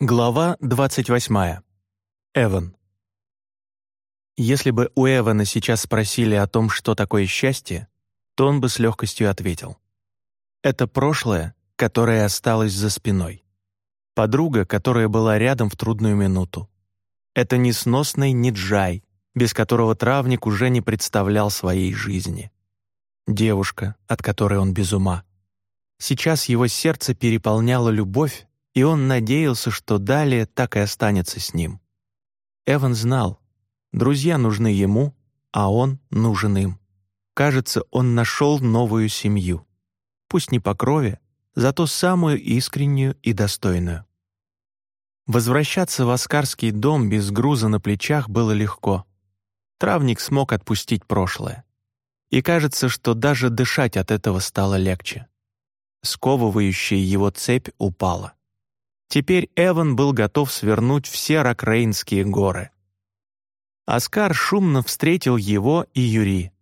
Глава 28. Эван. Если бы у Эвана сейчас спросили о том, что такое счастье, то он бы с легкостью ответил. Это прошлое, которое осталось за спиной. Подруга, которая была рядом в трудную минуту. Это несносный Ниджай, без которого травник уже не представлял своей жизни. Девушка, от которой он без ума. Сейчас его сердце переполняло любовь, и он надеялся, что далее так и останется с ним. Эван знал, друзья нужны ему, а он нужен им. Кажется, он нашел новую семью. Пусть не по крови, зато самую искреннюю и достойную. Возвращаться в Оскарский дом без груза на плечах было легко. Травник смог отпустить прошлое. И кажется, что даже дышать от этого стало легче. Сковывающая его цепь упала. Теперь Эван был готов свернуть все Рокрейнские горы. Оскар шумно встретил его и Юри.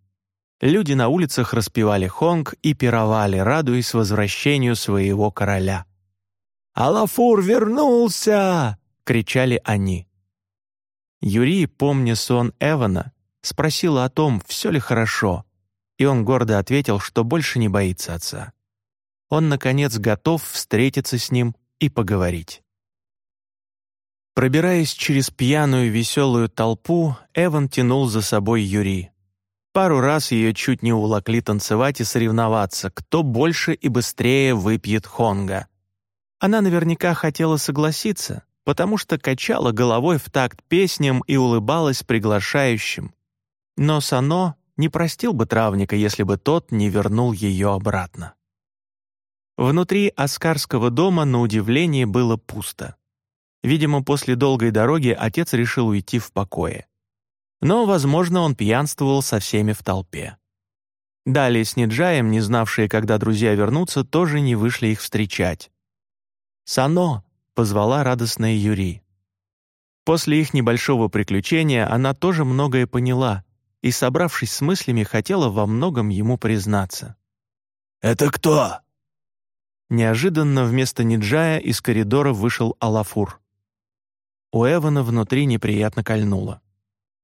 Люди на улицах распевали хонг и пировали, радуясь возвращению своего короля. «Алафур вернулся!» — кричали они. Юри, помня сон Эвана, спросила о том, все ли хорошо, и он гордо ответил, что больше не боится отца. Он, наконец, готов встретиться с ним и поговорить. Пробираясь через пьяную веселую толпу, Эван тянул за собой Юри. Пару раз ее чуть не увлакли танцевать и соревноваться, кто больше и быстрее выпьет хонга. Она наверняка хотела согласиться, потому что качала головой в такт песням и улыбалась приглашающим. Но Сано не простил бы травника, если бы тот не вернул ее обратно. Внутри Оскарского дома, на удивление, было пусто. Видимо, после долгой дороги отец решил уйти в покое. Но, возможно, он пьянствовал со всеми в толпе. Далее с Ниджаем, не знавшие, когда друзья вернутся, тоже не вышли их встречать. «Сано!» — позвала радостная Юри. После их небольшого приключения она тоже многое поняла и, собравшись с мыслями, хотела во многом ему признаться. «Это кто?» Неожиданно вместо Ниджая из коридора вышел Алафур. У Эвана внутри неприятно кольнуло.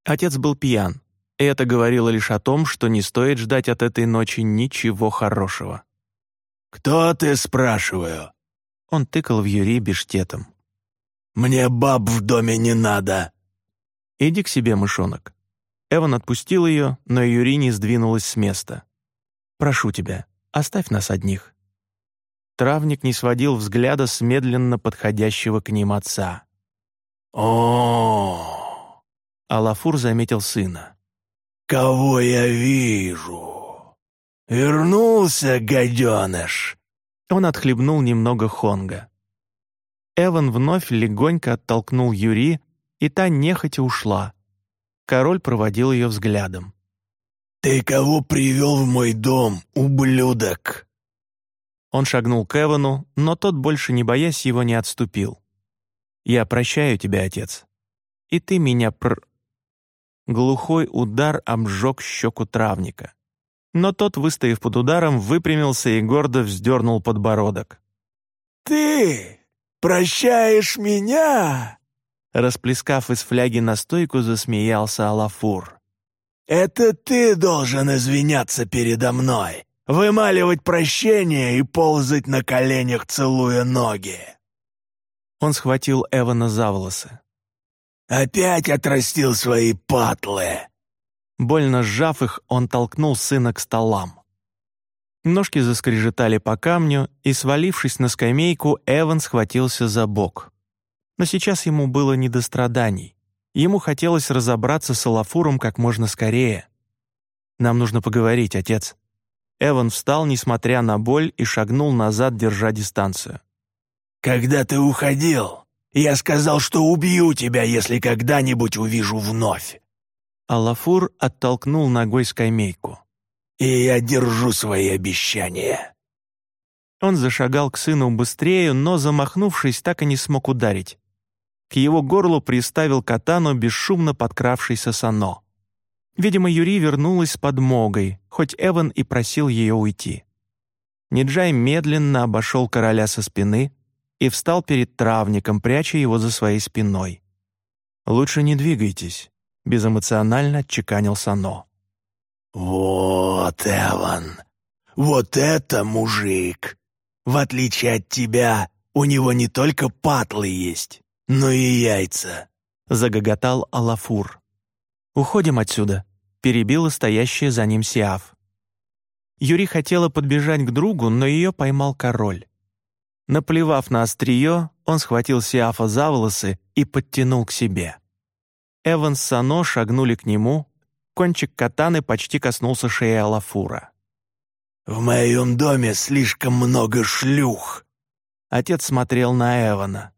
Отец был пьян, и это говорило лишь о том, что не стоит ждать от этой ночи ничего хорошего. «Кто ты, спрашиваю?» Он тыкал в Юри биштетом. «Мне баб в доме не надо!» «Иди к себе, мышонок». Эван отпустил ее, но Юри не сдвинулась с места. «Прошу тебя, оставь нас одних». Травник не сводил взгляда с медленно подходящего к ним отца. о Алафур заметил сына. «Кого я вижу? Вернулся, гаденыш!» Он отхлебнул немного хонга. Эван вновь легонько оттолкнул Юри, и та нехотя ушла. Король проводил ее взглядом. «Ты кого привел в мой дом, ублюдок?» Он шагнул к Эвану, но тот, больше не боясь его, не отступил. «Я прощаю тебя, отец. И ты меня пр...» Глухой удар обжег щеку травника. Но тот, выстояв под ударом, выпрямился и гордо вздернул подбородок. «Ты прощаешь меня?» Расплескав из фляги настойку, засмеялся Алафур. «Это ты должен извиняться передо мной, вымаливать прощение и ползать на коленях, целуя ноги. Он схватил Эвана за волосы. «Опять отрастил свои патлы!» Больно сжав их, он толкнул сына к столам. Ножки заскрежетали по камню, и, свалившись на скамейку, Эван схватился за бок. Но сейчас ему было не до страданий. Ему хотелось разобраться с Алафуром как можно скорее. «Нам нужно поговорить, отец», Эван встал, несмотря на боль, и шагнул назад, держа дистанцию. «Когда ты уходил, я сказал, что убью тебя, если когда-нибудь увижу вновь». Алафур оттолкнул ногой скамейку. «И я держу свои обещания». Он зашагал к сыну быстрее, но, замахнувшись, так и не смог ударить. К его горлу приставил катану бесшумно подкравшийся Сано. Видимо, Юри вернулась с подмогой, хоть Эван и просил ее уйти. Ниджай медленно обошел короля со спины и встал перед травником, пряча его за своей спиной. «Лучше не двигайтесь», — безэмоционально отчеканил Сано. «Вот, Эван, вот это мужик! В отличие от тебя, у него не только патлы есть, но и яйца!» — загоготал Алафур. «Уходим отсюда», — перебила стоящая за ним Сиаф. Юри хотела подбежать к другу, но ее поймал король. Наплевав на острие, он схватил Сиафа за волосы и подтянул к себе. Эван с Сано шагнули к нему, кончик катаны почти коснулся шеи Алафура. «В моем доме слишком много шлюх!» Отец смотрел на Эвана.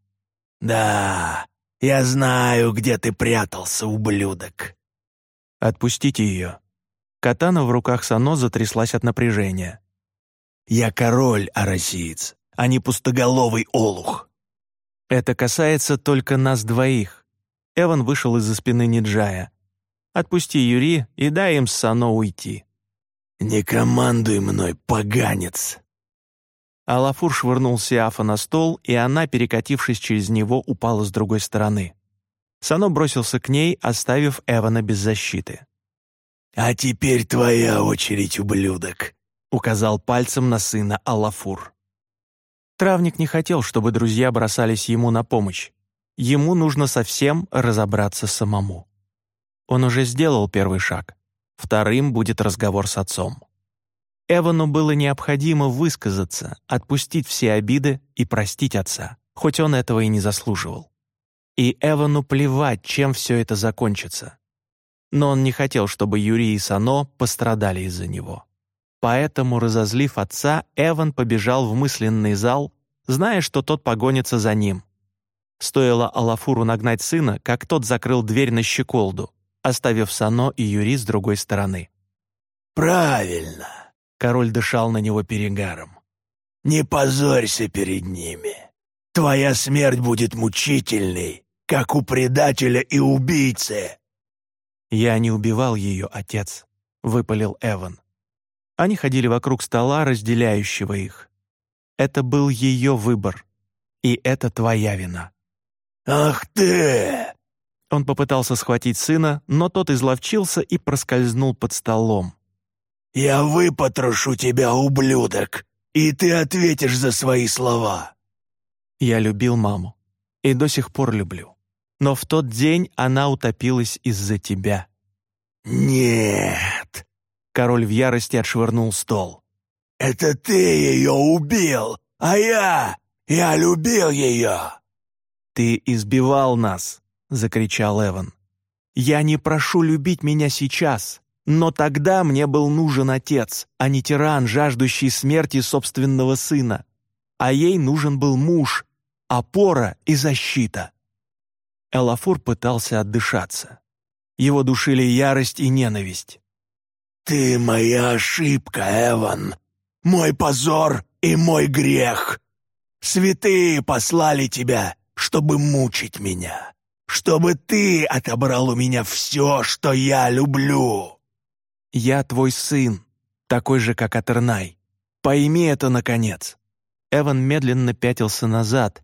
«Да, я знаю, где ты прятался, ублюдок!» «Отпустите ее!» Катана в руках Сано затряслась от напряжения. «Я король, арасиец, а не пустоголовый олух!» «Это касается только нас двоих!» Эван вышел из-за спины Ниджая. «Отпусти Юри и дай им с Сано уйти!» «Не командуй мной, поганец!» Алафур швырнул Сиафа на стол, и она, перекатившись через него, упала с другой стороны. Сано бросился к ней, оставив Эвана без защиты. «А теперь твоя очередь, ублюдок», — указал пальцем на сына Алафур. Травник не хотел, чтобы друзья бросались ему на помощь. Ему нужно совсем разобраться самому. Он уже сделал первый шаг. Вторым будет разговор с отцом. Эвану было необходимо высказаться, отпустить все обиды и простить отца, хоть он этого и не заслуживал. И Эвану плевать, чем все это закончится. Но он не хотел, чтобы Юрий и Сано пострадали из-за него. Поэтому, разозлив отца, Эван побежал в мысленный зал, зная, что тот погонится за ним. Стоило Алафуру нагнать сына, как тот закрыл дверь на щеколду, оставив Сано и Юри с другой стороны. «Правильно!» — король дышал на него перегаром. «Не позорься перед ними. Твоя смерть будет мучительной, как у предателя и убийцы». «Я не убивал ее, отец», — выпалил Эван. Они ходили вокруг стола, разделяющего их. Это был ее выбор, и это твоя вина. «Ах ты!» Он попытался схватить сына, но тот изловчился и проскользнул под столом. «Я выпотрошу тебя, ублюдок, и ты ответишь за свои слова». Я любил маму и до сих пор люблю. Но в тот день она утопилась из-за тебя. «Нет!» Король в ярости отшвырнул стол. «Это ты ее убил, а я... я любил ее!» «Ты избивал нас!» — закричал Эван. «Я не прошу любить меня сейчас, но тогда мне был нужен отец, а не тиран, жаждущий смерти собственного сына. А ей нужен был муж, опора и защита». Элафур пытался отдышаться. Его душили ярость и ненависть. «Ты моя ошибка, Эван, мой позор и мой грех. Святые послали тебя, чтобы мучить меня чтобы ты отобрал у меня все, что я люблю». «Я твой сын, такой же, как Атернай. Пойми это, наконец». Эван медленно пятился назад.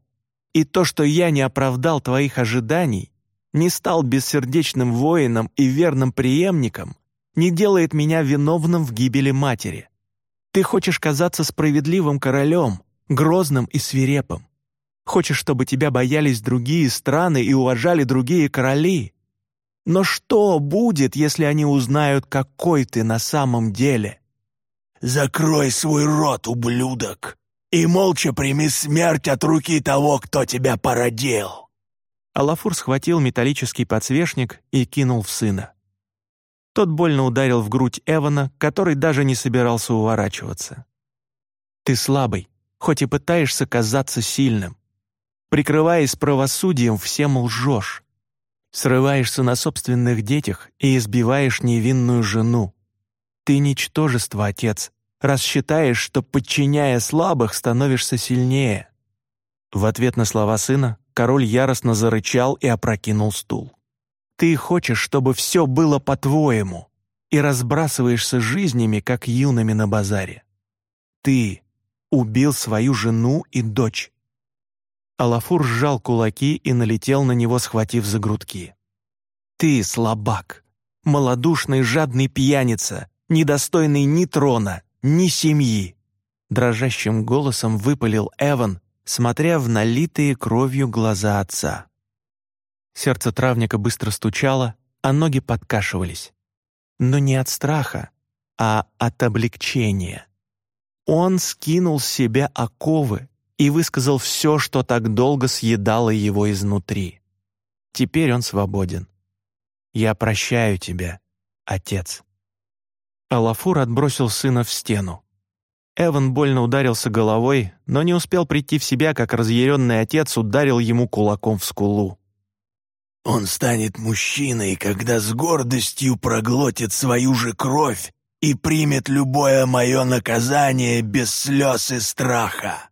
«И то, что я не оправдал твоих ожиданий, не стал бессердечным воином и верным преемником, не делает меня виновным в гибели матери. Ты хочешь казаться справедливым королем, грозным и свирепым. Хочешь, чтобы тебя боялись другие страны и уважали другие короли? Но что будет, если они узнают, какой ты на самом деле? Закрой свой рот, ублюдок, и молча прими смерть от руки того, кто тебя породил. Алафур схватил металлический подсвечник и кинул в сына. Тот больно ударил в грудь Эвана, который даже не собирался уворачиваться. «Ты слабый, хоть и пытаешься казаться сильным. Прикрываясь правосудием, всем лжешь. Срываешься на собственных детях и избиваешь невинную жену. Ты ничтожество, отец, раз считаешь, что, подчиняя слабых, становишься сильнее». В ответ на слова сына король яростно зарычал и опрокинул стул. «Ты хочешь, чтобы все было по-твоему, и разбрасываешься жизнями, как юными на базаре. Ты убил свою жену и дочь. Алафур сжал кулаки и налетел на него, схватив за грудки. «Ты слабак, малодушный жадный пьяница, недостойный ни трона, ни семьи!» Дрожащим голосом выпалил Эван, смотря в налитые кровью глаза отца. Сердце травника быстро стучало, а ноги подкашивались. Но не от страха, а от облегчения. Он скинул с себя оковы и высказал все, что так долго съедало его изнутри. Теперь он свободен. «Я прощаю тебя, отец». Алафур отбросил сына в стену. Эван больно ударился головой, но не успел прийти в себя, как разъяренный отец ударил ему кулаком в скулу. «Он станет мужчиной, когда с гордостью проглотит свою же кровь и примет любое мое наказание без слез и страха».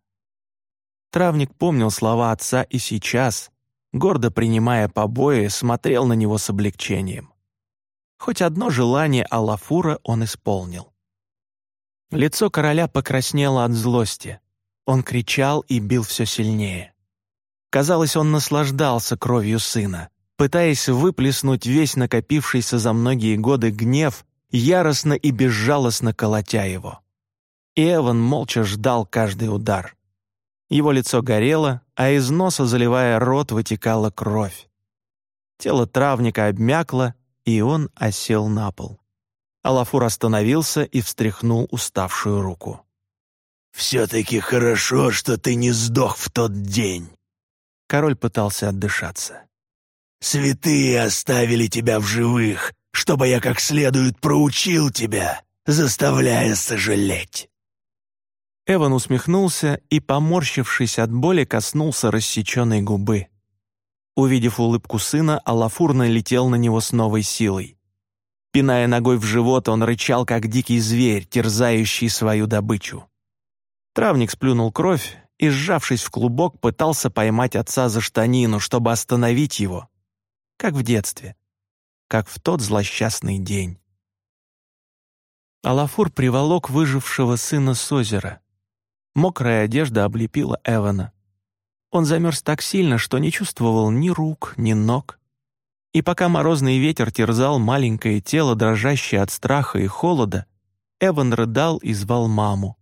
Травник помнил слова отца и сейчас, гордо принимая побои, смотрел на него с облегчением. Хоть одно желание Алафура он исполнил. Лицо короля покраснело от злости. Он кричал и бил все сильнее. Казалось, он наслаждался кровью сына, пытаясь выплеснуть весь накопившийся за многие годы гнев яростно и безжалостно колотя его. И Эван молча ждал каждый удар. Его лицо горело, а из носа, заливая рот, вытекала кровь. Тело травника обмякло, и он осел на пол. Алафур остановился и встряхнул уставшую руку. «Все-таки хорошо, что ты не сдох в тот день!» Король пытался отдышаться. «Святые оставили тебя в живых, чтобы я как следует проучил тебя, заставляя сожалеть». Эван усмехнулся и, поморщившись от боли, коснулся рассеченной губы. Увидев улыбку сына, Алафур налетел на него с новой силой. Пиная ногой в живот, он рычал, как дикий зверь, терзающий свою добычу. Травник сплюнул кровь и, сжавшись в клубок, пытался поймать отца за штанину, чтобы остановить его, как в детстве как в тот злосчастный день. Алафур приволок выжившего сына с озера. Мокрая одежда облепила Эвана. Он замерз так сильно, что не чувствовал ни рук, ни ног. И пока морозный ветер терзал маленькое тело, дрожащее от страха и холода, Эван рыдал и звал маму.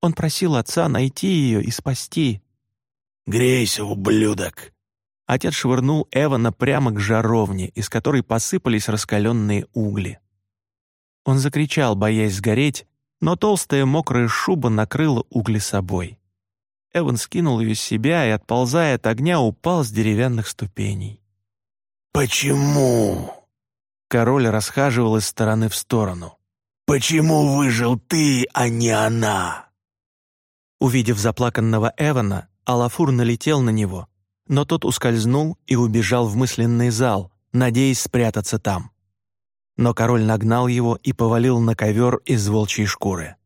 Он просил отца найти ее и спасти. «Грейся, ублюдок!» Отец швырнул Эвана прямо к жаровне, из которой посыпались раскаленные угли. Он закричал, боясь сгореть, но толстая мокрая шуба накрыла угли собой. Эван скинул ее с себя и, отползая от огня, упал с деревянных ступеней. «Почему?» Король расхаживал из стороны в сторону. «Почему выжил ты, а не она?» Увидев заплаканного Эвана, Алафур налетел на него но тот ускользнул и убежал в мысленный зал, надеясь спрятаться там. Но король нагнал его и повалил на ковер из волчьей шкуры.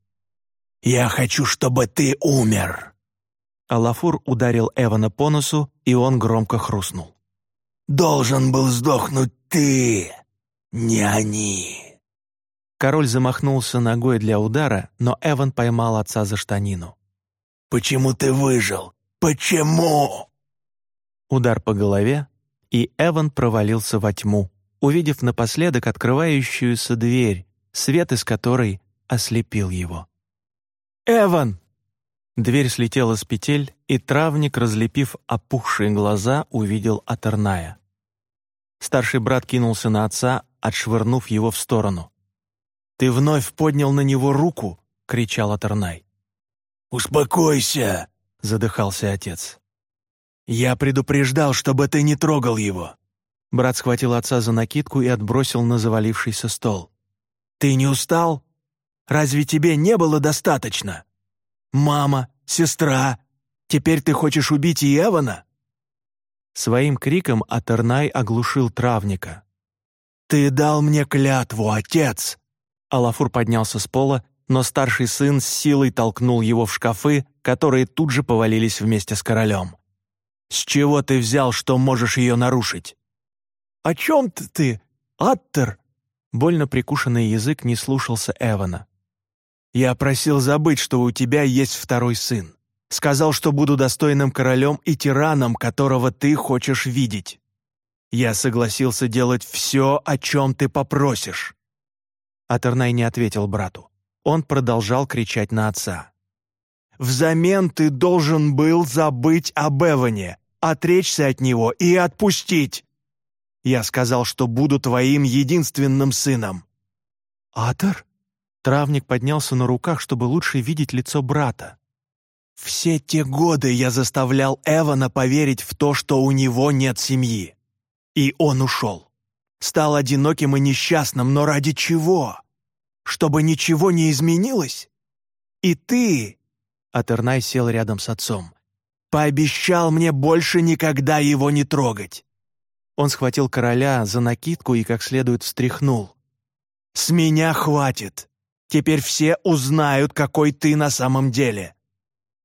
«Я хочу, чтобы ты умер!» Алафур ударил Эвана по носу, и он громко хрустнул. «Должен был сдохнуть ты, не они!» Король замахнулся ногой для удара, но Эван поймал отца за штанину. «Почему ты выжил? Почему?» Удар по голове, и Эван провалился во тьму, увидев напоследок открывающуюся дверь, свет из которой ослепил его. «Эван!» Дверь слетела с петель, и травник, разлепив опухшие глаза, увидел Атерная. Старший брат кинулся на отца, отшвырнув его в сторону. «Ты вновь поднял на него руку!» — кричал Атернай. «Успокойся!» — задыхался отец. «Я предупреждал, чтобы ты не трогал его!» Брат схватил отца за накидку и отбросил на завалившийся стол. «Ты не устал? Разве тебе не было достаточно? Мама, сестра, теперь ты хочешь убить и Эвана?» Своим криком Атернай оглушил травника. «Ты дал мне клятву, отец!» Алафур поднялся с пола, но старший сын с силой толкнул его в шкафы, которые тут же повалились вместе с королем. С чего ты взял, что можешь ее нарушить?» «О чем ты, ты, Аттер?» Больно прикушенный язык не слушался Эвана. «Я просил забыть, что у тебя есть второй сын. Сказал, что буду достойным королем и тираном, которого ты хочешь видеть. Я согласился делать все, о чем ты попросишь». Атернай не ответил брату. Он продолжал кричать на отца. «Взамен ты должен был забыть об Эване, отречься от него и отпустить. Я сказал, что буду твоим единственным сыном». «Атор?» Травник поднялся на руках, чтобы лучше видеть лицо брата. «Все те годы я заставлял Эвана поверить в то, что у него нет семьи. И он ушел. Стал одиноким и несчастным, но ради чего? Чтобы ничего не изменилось? И ты...» Атернай сел рядом с отцом. «Пообещал мне больше никогда его не трогать». Он схватил короля за накидку и как следует встряхнул. «С меня хватит. Теперь все узнают, какой ты на самом деле».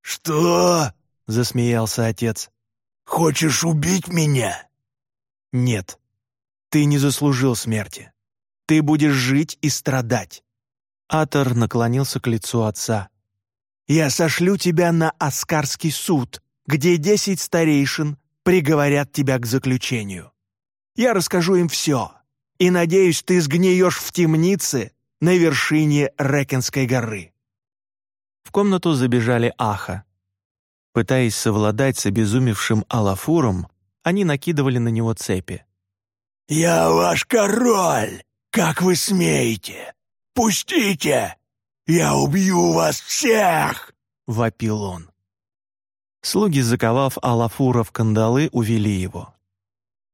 «Что?» — засмеялся отец. «Хочешь убить меня?» «Нет, ты не заслужил смерти. Ты будешь жить и страдать». Атор наклонился к лицу отца. «Я сошлю тебя на Аскарский суд, где десять старейшин приговорят тебя к заключению. Я расскажу им все, и, надеюсь, ты сгниешь в темнице на вершине Рекенской горы». В комнату забежали Аха. Пытаясь совладать с обезумевшим Алафуром, они накидывали на него цепи. «Я ваш король! Как вы смеете? Пустите! Я убью вас всех!» — вопил он. Слуги, заковав Алафура в кандалы, увели его.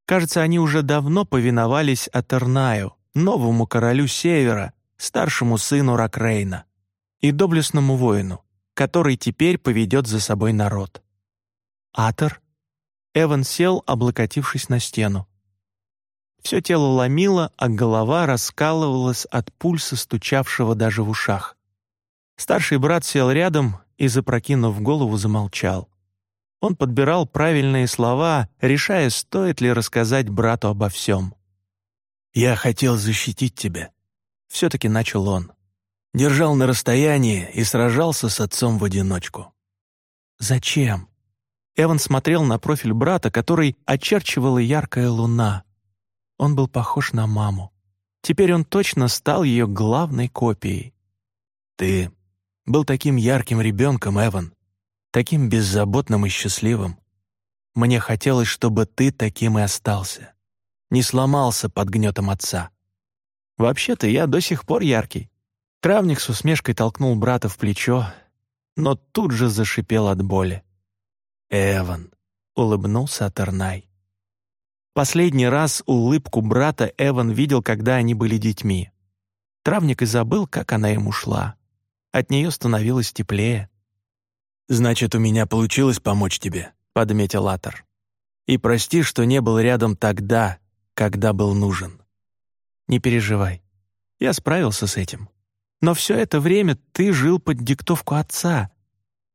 Кажется, они уже давно повиновались Атернаю, новому королю Севера, старшему сыну Ракрейна, и доблестному воину, который теперь поведет за собой народ. Атер? Эван сел, облокотившись на стену. Все тело ломило, а голова раскалывалась от пульса, стучавшего даже в ушах. Старший брат сел рядом и, запрокинув голову, замолчал. Он подбирал правильные слова, решая, стоит ли рассказать брату обо всем. «Я хотел защитить тебя», — все-таки начал он. Держал на расстоянии и сражался с отцом в одиночку. «Зачем?» Эван смотрел на профиль брата, который очерчивала яркая луна. Он был похож на маму. Теперь он точно стал ее главной копией. «Ты был таким ярким ребенком, Эван таким беззаботным и счастливым. Мне хотелось, чтобы ты таким и остался. Не сломался под гнетом отца. Вообще-то я до сих пор яркий. Травник с усмешкой толкнул брата в плечо, но тут же зашипел от боли. «Эван», — улыбнулся Атернай. Последний раз улыбку брата Эван видел, когда они были детьми. Травник и забыл, как она ему шла. От нее становилось теплее. «Значит, у меня получилось помочь тебе», — подметил Атор. «И прости, что не был рядом тогда, когда был нужен. Не переживай, я справился с этим. Но все это время ты жил под диктовку отца,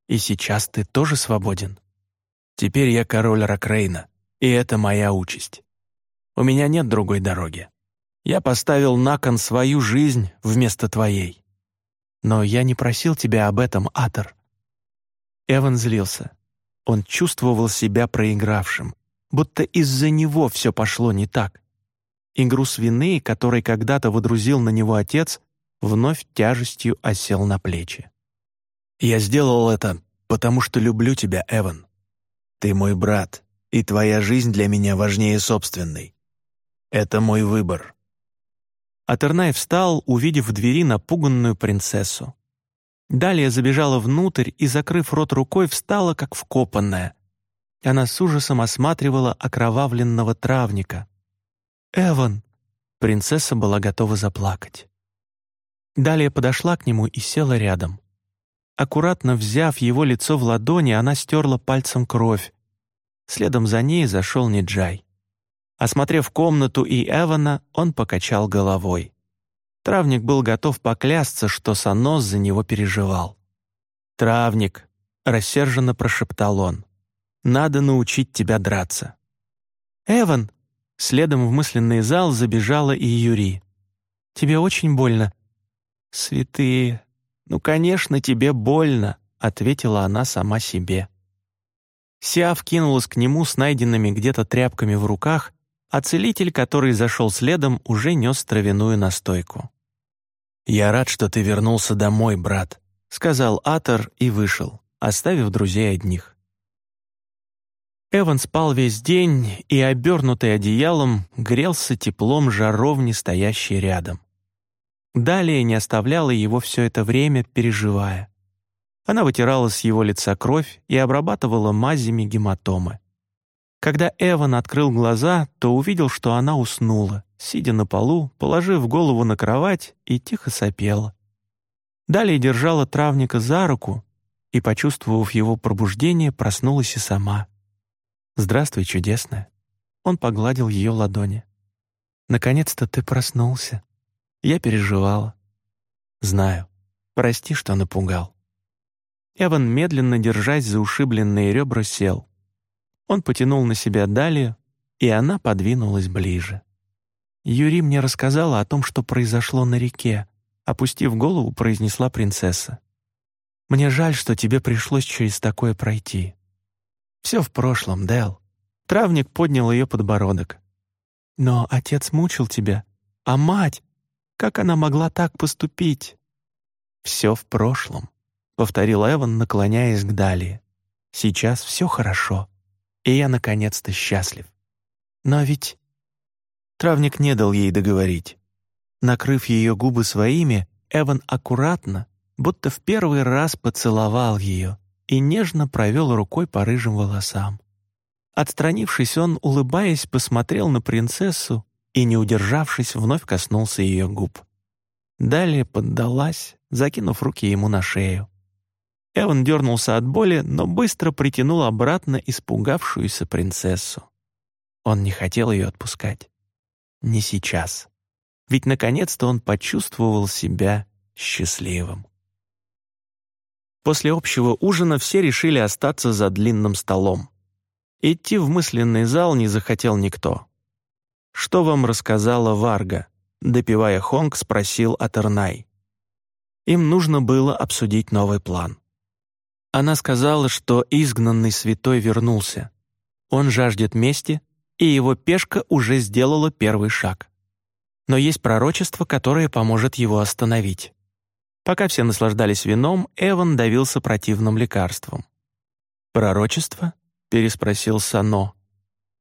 и сейчас ты тоже свободен. Теперь я король Ракрейна, и это моя участь. У меня нет другой дороги. Я поставил на кон свою жизнь вместо твоей. Но я не просил тебя об этом, Атор. Эван злился. Он чувствовал себя проигравшим, будто из-за него все пошло не так. И груз вины, который когда-то водрузил на него отец, вновь тяжестью осел на плечи. «Я сделал это, потому что люблю тебя, Эван. Ты мой брат, и твоя жизнь для меня важнее собственной. Это мой выбор». Атернай встал, увидев в двери напуганную принцессу. Далее забежала внутрь и, закрыв рот рукой, встала как вкопанная. Она с ужасом осматривала окровавленного травника. «Эван!» Принцесса была готова заплакать. Далее подошла к нему и села рядом. Аккуратно взяв его лицо в ладони, она стерла пальцем кровь. Следом за ней зашел Ниджай. Осмотрев комнату и Эвана, он покачал головой. Травник был готов поклясться, что Санос за него переживал. «Травник», — рассерженно прошептал он, — «надо научить тебя драться». «Эван!» — следом в мысленный зал забежала и Юри. «Тебе очень больно». «Святые, ну, конечно, тебе больно», ответила она сама себе. Сиав кинулась к нему с найденными где-то тряпками в руках, а целитель, который зашел следом, уже нес травяную настойку. «Я рад, что ты вернулся домой, брат», — сказал Атор и вышел, оставив друзей одних. Эван спал весь день и, обернутый одеялом, грелся теплом жаровни, стоящей рядом. Далее не оставляла его все это время, переживая. Она вытирала с его лица кровь и обрабатывала мазями гематомы. Когда Эван открыл глаза, то увидел, что она уснула, сидя на полу, положив голову на кровать и тихо сопела. Далее держала травника за руку и, почувствовав его пробуждение, проснулась и сама. «Здравствуй, чудесная». Он погладил ее ладони. «Наконец-то ты проснулся. Я переживала. Знаю. Прости, что напугал». Эван, медленно держась за ушибленные ребра, сел. Он потянул на себя Далию, и она подвинулась ближе. Юри мне рассказала о том, что произошло на реке. Опустив голову, произнесла принцесса. «Мне жаль, что тебе пришлось через такое пройти. Все в прошлом, Дэл». Травник поднял ее подбородок. «Но отец мучил тебя. А мать? Как она могла так поступить?» «Все в прошлом», повторил Эван, наклоняясь к Далии. «Сейчас все хорошо, и я наконец-то счастлив. Но ведь...» Травник не дал ей договорить. Накрыв ее губы своими, Эван аккуратно, будто в первый раз поцеловал ее и нежно провел рукой по рыжим волосам. Отстранившись, он, улыбаясь, посмотрел на принцессу и, не удержавшись, вновь коснулся ее губ. Далее поддалась, закинув руки ему на шею. Эван дернулся от боли, но быстро притянул обратно испугавшуюся принцессу. Он не хотел ее отпускать. Не сейчас. Ведь наконец-то он почувствовал себя счастливым. После общего ужина все решили остаться за длинным столом. Идти в мысленный зал не захотел никто. «Что вам рассказала Варга?» Допивая Хонг, спросил Атернай. Им нужно было обсудить новый план. Она сказала, что изгнанный святой вернулся. Он жаждет мести, и его пешка уже сделала первый шаг. Но есть пророчество, которое поможет его остановить. Пока все наслаждались вином, Эван давился противным лекарством. «Пророчество?» — переспросил Сано.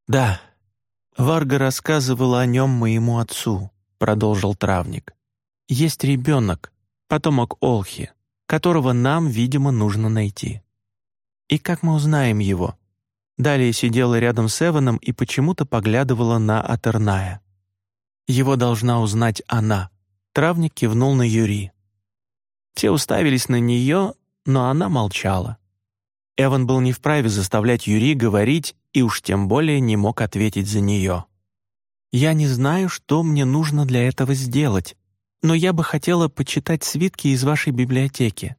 «Да. Варга рассказывала о нем моему отцу», — продолжил травник. «Есть ребенок, потомок Олхи которого нам, видимо, нужно найти. И как мы узнаем его? Далее сидела рядом с Эваном и почему-то поглядывала на Атерная. Его должна узнать она. Травник кивнул на Юри. Все уставились на нее, но она молчала. Эван был не вправе заставлять Юри говорить и уж тем более не мог ответить за нее. «Я не знаю, что мне нужно для этого сделать», но я бы хотела почитать свитки из вашей библиотеки.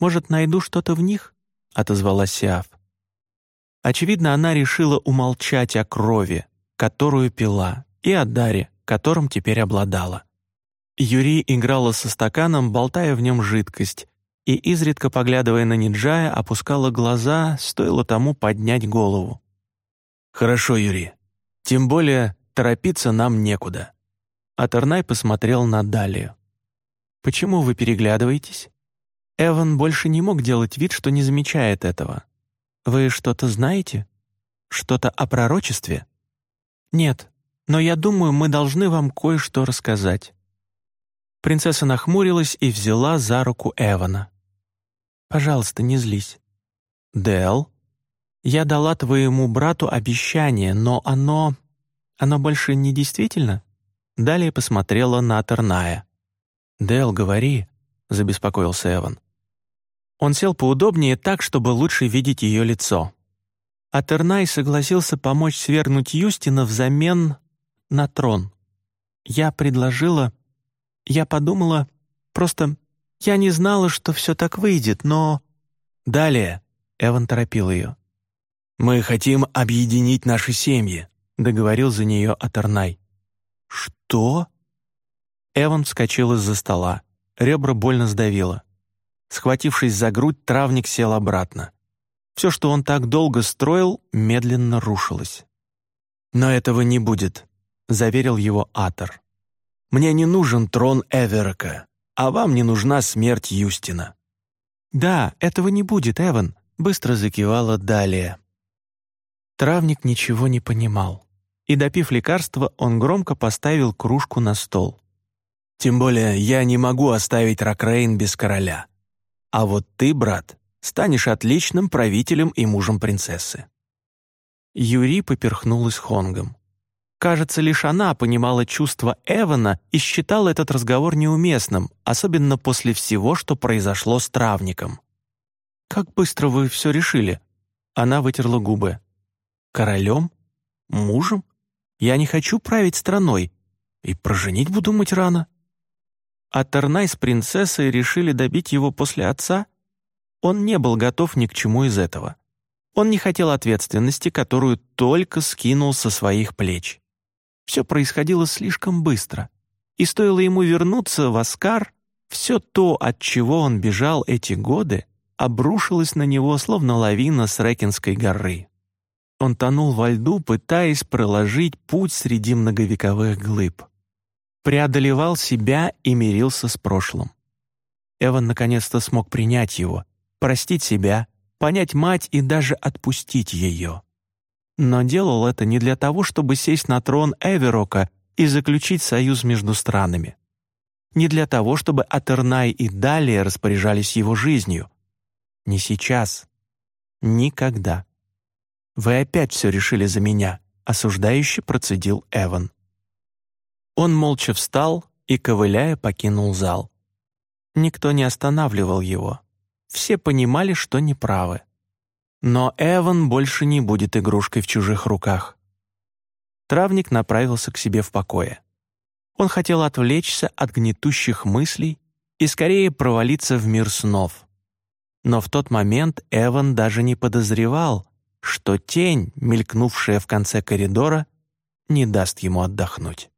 Может, найду что-то в них?» — отозвалась Сиаф. Очевидно, она решила умолчать о крови, которую пила, и о даре, которым теперь обладала. Юри играла со стаканом, болтая в нем жидкость, и, изредка поглядывая на Ниджая, опускала глаза, стоило тому поднять голову. «Хорошо, Юри. Тем более торопиться нам некуда», а Тарнай посмотрел на Далию. «Почему вы переглядываетесь?» Эван больше не мог делать вид, что не замечает этого. «Вы что-то знаете? Что-то о пророчестве?» «Нет, но я думаю, мы должны вам кое-что рассказать». Принцесса нахмурилась и взяла за руку Эвана. «Пожалуйста, не злись». «Дэл, я дала твоему брату обещание, но оно... оно больше не действительно?» Далее посмотрела на Терная. «Дэл, говори», — забеспокоился Эван. Он сел поудобнее так, чтобы лучше видеть ее лицо. А Тернай согласился помочь свергнуть Юстина взамен на трон. Я предложила... Я подумала... Просто... Я не знала, что все так выйдет, но... Далее... Эван торопил ее. «Мы хотим объединить наши семьи», — договорил за нее Атернай. «Что?» Эван вскочил из-за стола. Ребра больно сдавило. Схватившись за грудь, травник сел обратно. Все, что он так долго строил, медленно рушилось. «Но этого не будет», — заверил его Атор. «Мне не нужен трон Эверока, а вам не нужна смерть Юстина». «Да, этого не будет, Эван», — быстро закивала Далия. Травник ничего не понимал, и, допив лекарства, он громко поставил кружку на стол. «Тем более я не могу оставить Ракрейн без короля. А вот ты, брат, станешь отличным правителем и мужем принцессы». Юри поперхнулась Хонгом. Кажется, лишь она понимала чувства Эвана и считала этот разговор неуместным, особенно после всего, что произошло с травником. «Как быстро вы все решили?» Она вытерла губы. Королем? Мужем? Я не хочу править страной. И проженить буду думать рано. А Тарнай с принцессой решили добить его после отца? Он не был готов ни к чему из этого. Он не хотел ответственности, которую только скинул со своих плеч. Все происходило слишком быстро. И стоило ему вернуться в Аскар, все то, от чего он бежал эти годы, обрушилось на него, словно лавина с Рекинской горы. Он тонул во льду, пытаясь проложить путь среди многовековых глыб. Преодолевал себя и мирился с прошлым. Эван наконец-то смог принять его, простить себя, понять мать и даже отпустить ее. Но делал это не для того, чтобы сесть на трон Эверока и заключить союз между странами. Не для того, чтобы Атернай и далее распоряжались его жизнью. Не сейчас. Никогда. «Вы опять все решили за меня», — осуждающе процедил Эван. Он молча встал и, ковыляя, покинул зал. Никто не останавливал его. Все понимали, что неправы. Но Эван больше не будет игрушкой в чужих руках. Травник направился к себе в покое. Он хотел отвлечься от гнетущих мыслей и скорее провалиться в мир снов. Но в тот момент Эван даже не подозревал, что тень, мелькнувшая в конце коридора, не даст ему отдохнуть.